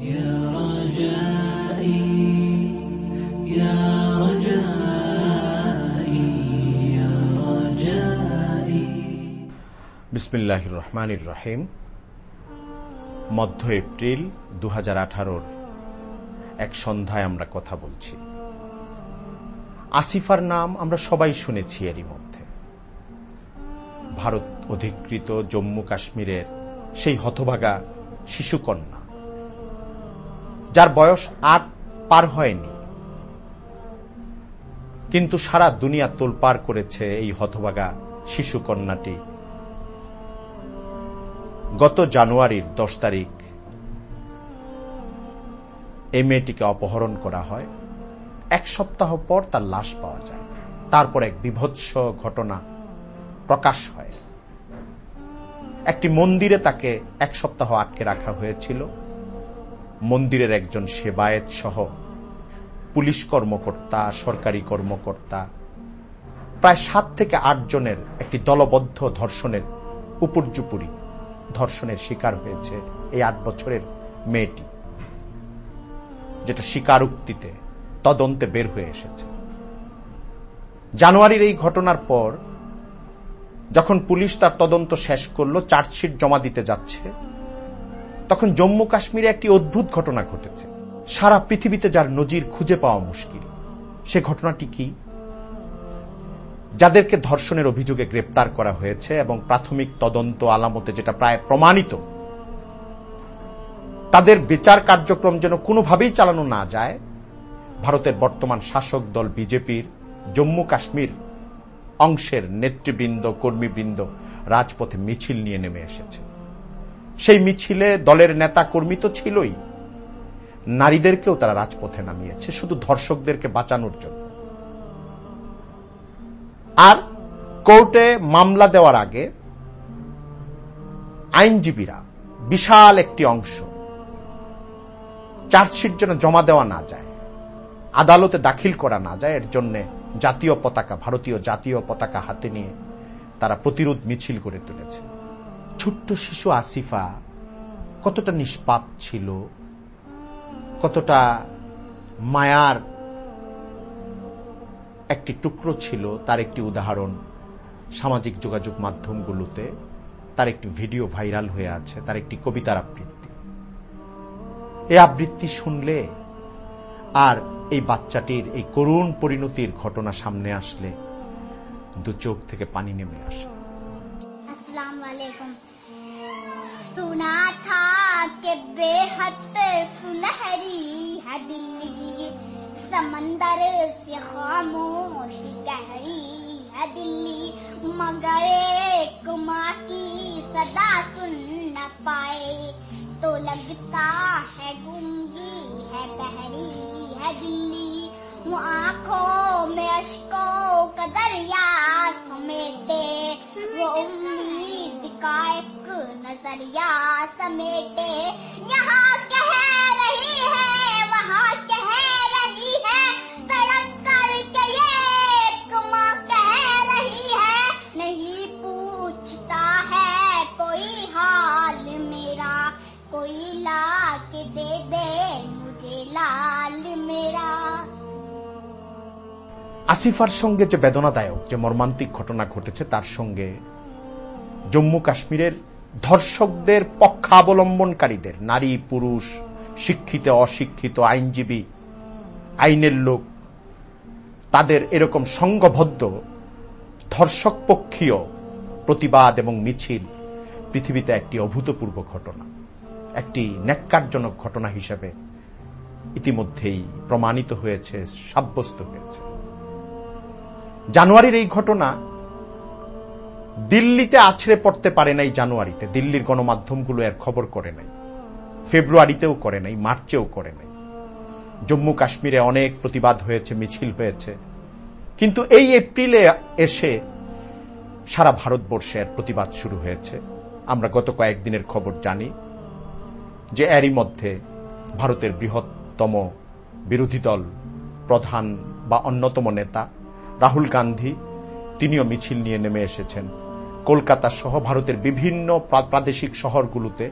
يا رجائي يا رجائي يا رجائي বিসমিল্লাহ রহমানির রহিম মধ্য এপ্রিল দু হাজার এক সন্ধ্যায় আমরা কথা বলছি আসিফার নাম আমরা সবাই শুনেছি এরই মধ্যে ভারত অধিকৃত জম্মু কাশ্মীরের সেই হতভাগা শিশুকন্যা যার বয়স আট পার হয়নি। কিন্তু সারা দুনিয়া তোলপার করেছে এই হতভাগা শিশুকন্যাটি। গত জানুয়ারির দশ তারিখ এই মেয়েটিকে অপহরণ করা হয়। এক সপ্তাহ পর তার লাশ পাওয়া যায়। তারপর এক বিভৎস ঘটনা প্রকাশ হয়। একটি মন্দিরে তাকে এক সপ্তাহ আটকে রাখা হয়েছিল। মন্দিরের একজন সেবায়েত সহ পুলিশ কর্মকর্তা, সরকারি কর্মকর্তা, প্রায় সাত থেকে আট জনের একটি দলবদ্ধ ধর্ষণের উপর্যুপুরি ধর্ষণের শিকার হয়েছে এই আট বছরের মেয়েটি, যেটা স্বীকারোক্তিতে তদন্তে বের হয়ে এসেছে। জানুয়ারির এই ঘটনার পর যখন পুলিশ তার তদন্ত শেষ করল, চার্জশিট জমা দিতে যাচ্ছে তখন জম্মু কাশ্মীরে একটি অদ্ভুত ঘটনা ঘটেছে। সারা পৃথিবীতে যার নজির খুঁজে পাওয়া মুশকিল। সে ঘটনাটি কি? যাদেরকে ধর্ষণের অভিযোগে গ্রেপ্তার করা হয়েছে এবং প্রাথমিক তদন্ত আলামতে যেটা প্রায় প্রমাণিত, তাদের বিচার কার্যক্রম যেন কোনোভাবেই চালানো না যায়, ভারতের বর্তমান শাসক দল বিজেপির জম্মু কাশ্মীর অংশের নেতৃবৃন্দ, কর্মীবৃন্দ রাজপথে মিছিল নিয়ে নেমে এসেছে। সেই মিছিলে দলের নেতা কর্মী তো ছিলই। নারীদেরকেও তারা রাজপথে নামিয়েছে, শুধু ধর্ষকদেরকে বাঁচানোর জন্য। আর কোর্টে মামলা দেওয়ার আগে আইনজীবীরা বিশাল একটি অংশ চার্জশিট যেন জমা দেওয়া না যায়, আদালতে দাখিল করা না যায়, এর জন্য জাতীয় পতাকা, ভারতীয় জাতীয় পতাকা হাতে নিয়ে তারা প্রতিরোধ মিছিল করে তুলেছে। ছোট্ট শিশু আসিফা কতটা নিষ্পাপ ছিল, কতটা মায়ার একটি টুকরো ছিল, তার একটি উদাহরণ সামাজিক যোগাযোগ মাধ্যমগুলোতে, তার একটি ভিডিও ভাইরাল হয়ে আছে, তার একটি কবিতার আবৃত্তি। এই আবৃত্তি শুনলে আর এই বাচ্চাটির, এই করুণ পরিণতির ঘটনা সামনে আসলে দু চোখ থেকে পানি নেমে আসে। सुना था कि बेहद सुनहरी है दिल्ली समंदर से खामोश गहरी है दिल्ली मगर एक माँ की सदा सुन न पाए। तो लगता है गूँगी है बहरी है दिल्ली آنکھوں میں اشکوں کا دریا سمیٹے وہ امید کا ایک نظریہ سمیٹے আসিফার সঙ্গে যে বেদনাদায়ক যে মর্মান্তিক ঘটনা ঘটেছে, তার সঙ্গে জম্মু কাশ্মীরের ধর্ষকদের পক্ষাবলম্বনকারীদের, নারী, পুরুষ, শিক্ষিত, অশিক্ষিত, আইনজীবী, আইনের লোক, তাদের এরকম সংঘবদ্ধ ধর্ষক পক্ষীয় প্রতিবাদ এবং মিছিল পৃথিবীতে একটি অভূতপূর্ব ঘটনা, একটি ন্যাক্কারজনক ঘটনা হিসেবে ইতিমধ্যেই প্রমাণিত হয়েছে, সাব্যস্ত হয়েছে। জানুয়ারির এই ঘটনা দিল্লিতে আছড়ে পড়তে পারে নাই জানুয়ারিতে। দিল্লির গণমাধ্যমগুলো এর খবর করে নাই। ফেব্রুয়ারিতেও করে নাই, মার্চেও করে নাই। জম্মু কাশ্মীরে অনেক প্রতিবাদ হয়েছে, মিছিল হয়েছে। কিন্তু এই এপ্রিলে এসে সারা ভারতবর্ষের প্রতিবাদ শুরু হয়েছে। আমরা গত কয়েকদিনের খবর জানি যে এরই মধ্যে ভারতের বৃহত্তম বিরোধী দল, প্রধান বা অন্যতম নেতা রাহুল গান্ধী, তিনিও মিছিল নিয়ে নেমে এসেছেন। কলকাতা সহ ভারতের বিভিন্ন প্রাদেশিক শহরগুলোতে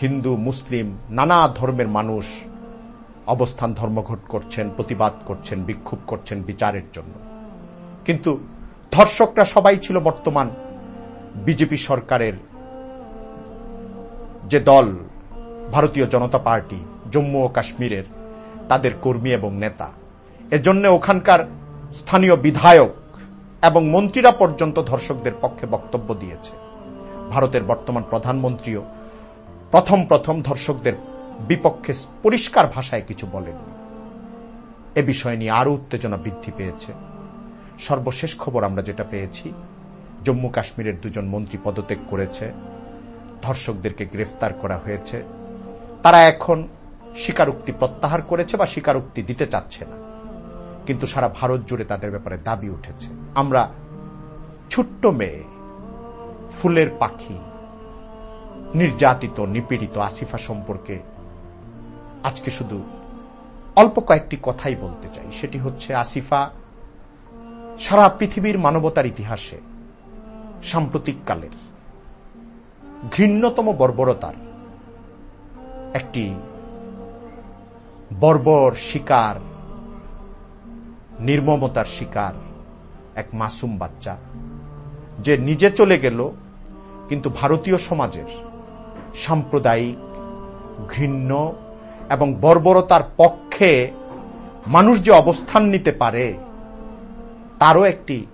হিন্দু, মুসলিম, নানা ধর্মের মানুষ অবস্থান ধর্মঘট করছেন, প্রতিবাদ করছেন, বিক্ষোভ করছেন বিচারের জন্য। কিন্তু ধর্ষকরা সবাই ছিল বর্তমান বিজেপি সরকারের যে দল, ভারতীয় জনতা পার্টি, জম্মু ও কাশ্মীরের, তাদের কর্মী এবং নেতা। এজন্য ওখানকার স্থানীয় বিধায়ক এবং মন্ত্রীরা পর্যন্ত ধর্ষকদের পক্ষে বক্তব্য দিয়েছে। ভারতের বর্তমান প্রধানমন্ত্রীও প্রথম প্রথম ধর্ষকদের বিপক্ষে পরিষ্কার ভাষায় কিছু বলেননি এ বিষয় নিয়ে আরও উত্তেজনা বৃদ্ধি পেয়েছে। সর্বশেষ খবর আমরা যেটা পেয়েছি, জম্মু কাশ্মীরের দুজন মন্ত্রী পদত্যাগ করেছে। ধর্ষকদেরকে গ্রেফতার করা হয়েছে। তারা এখন স্বীকারোক্তি প্রত্যাহার করেছে বা স্বীকারোক্তি দিতে চাচ্ছে না। কিন্তু সারা ভারত জুড়ে তাদের ব্যাপারে দাবি উঠেছে। আমরা ছোট্ট মেয়ে, ফুলের পাখি, নির্যাতিত, নিপীড়িত আসিফা সম্পর্কে আজকে শুধু অল্প কয়েকটি কথাই বলতে চাই। সেটি হচ্ছে, আসিফা সারা পৃথিবীর মানবতার ইতিহাসে সাম্প্রতিককালের ঘৃণ্যতম বর্বরতার একটি বর্বর শিকার নির্মমতার শিকার, এক মাসুম বাচ্চা, যে নিজে চলে গেল, কিন্তু ভারতীয় সমাজের সাম্প্রদায়িক, ঘৃণ্য এবং বর্বরতার পক্ষে মানুষ যে অবস্থান নিতে পারে, তারও একটি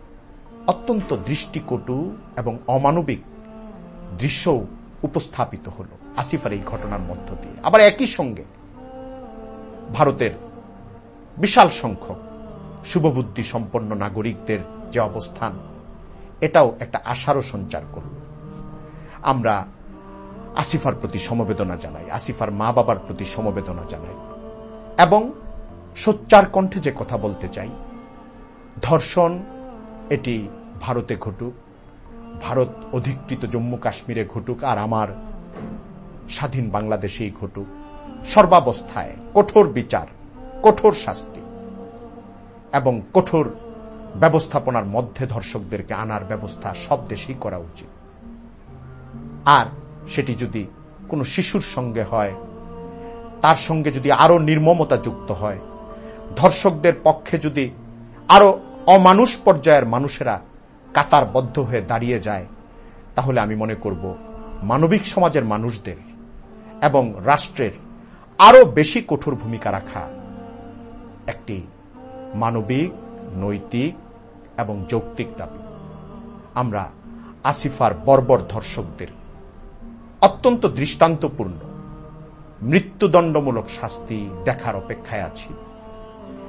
অত্যন্ত দৃষ্টিকটু এবং অমানবিক দৃশ্য উপস্থাপিত হল। আসিফার এই ঘটনার মধ্য দিয়ে। আবার একই সঙ্গে ভারতের বিশাল সংখ্যক শুভবুদ্ধি সম্পন্ন নাগরিকদের যে অবস্থান, এটাও একটা আশারও সঞ্চার করল। আমরা আসিফার প্রতি সমবেদনা জানাই, আসিফার মা বাবার প্রতি সমবেদনা জানাই এবং সোচ্চার কণ্ঠে যে কথা বলতে চাই, ধর্ষণ এটি ভারতে ঘটুক, ভারত অধিকৃত জম্মু কাশ্মীরে ঘটুক আর আমার স্বাধীন বাংলাদেশেই ঘটুক, সর্বাবস্থায় কঠোর বিচার, কঠোর শাস্তি। এবং কঠোর ব্যবস্থাপনার মধ্যে ধর্ষকদেরকে আনার ব্যবস্থা সব দেশেই করা উচিত। আর সেটি যদি কোনো শিশুর সঙ্গে হয়, তার সঙ্গে যদি আরও নির্মমতা যুক্ত হয়, ধর্ষকদের পক্ষে যদি আরও অমানুষ পর্যায়ের মানুষেরা কাতারবদ্ধ হয়ে দাঁড়িয়ে যায়, তাহলে আমি মনে করব মানবিক সমাজের মানুষদের এবং রাষ্ট্রের আরও বেশি কঠোর ভূমিকা রাখা একটি মানবিক, নৈতিক এবং যৌক্তিক দাবি। আমরা আসিফার বর্বর ধর্ষকদের অত্যন্ত দৃষ্টান্তপূর্ণ, মৃত্যুদণ্ডমূলক শাস্তি দেখার অপেক্ষায় আছি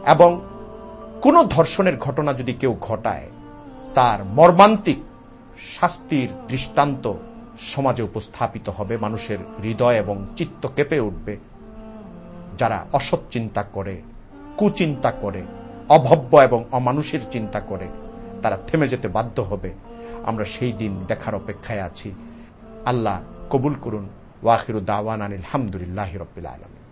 এবং কোন ধর্ষণের ঘটনা যদি কেউ ঘটায়, তার মর্মান্তিক শাস্তির দৃষ্টান্ত সমাজে উপস্থাপিত হবে, মানুষের হৃদয় এবং চিত্ত কেঁপে উঠবে। যারা অসৎ চিন্তা করে, কুচিন্তা করে অভব্য এবং অমানুষের চিন্তা করে তারা থেমে যেতে বাধ্য হবে। আমরা সেই দিন দেখার অপেক্ষায় আছি। আল্লাহ কবুল করুন। ওয়াখিরু দাওয়ান আনিল হামদুলিল্লাহ রবিল আলমী